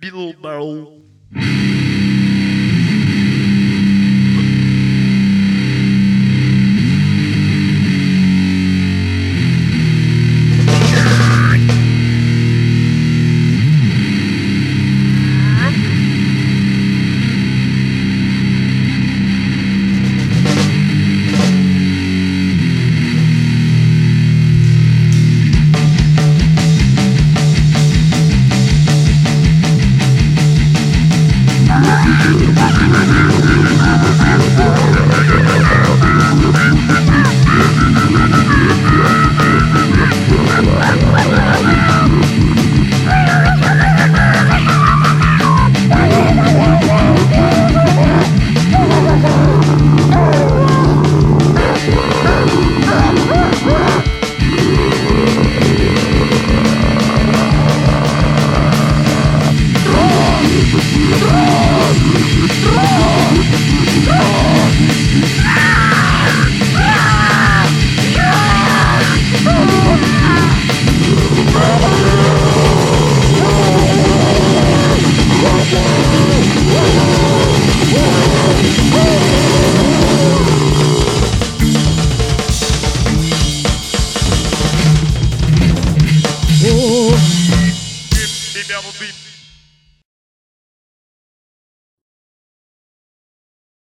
Bilbo. Yeah. i will be